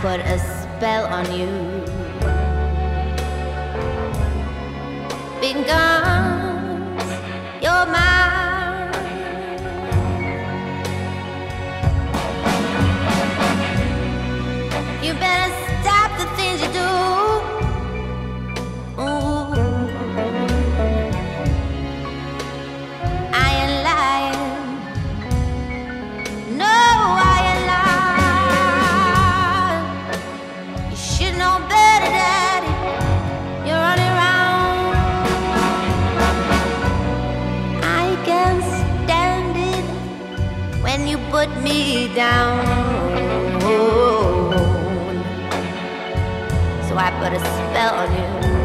put a spell on you. Because you're mine. You better stop put me down. So I put a spell on you.